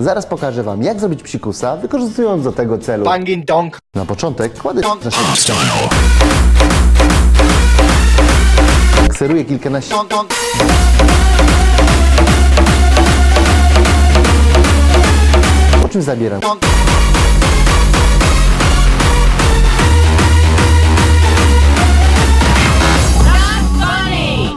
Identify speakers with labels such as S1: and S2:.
S1: Zaraz pokażę Wam, jak zrobić psikusa, wykorzystując do tego celu.
S2: Bangin' donk.
S1: Na początek kładę na siebie. Kseruję kilkanaście.
S2: Donk, donk.
S1: Po czym zabieram.
S2: Donk.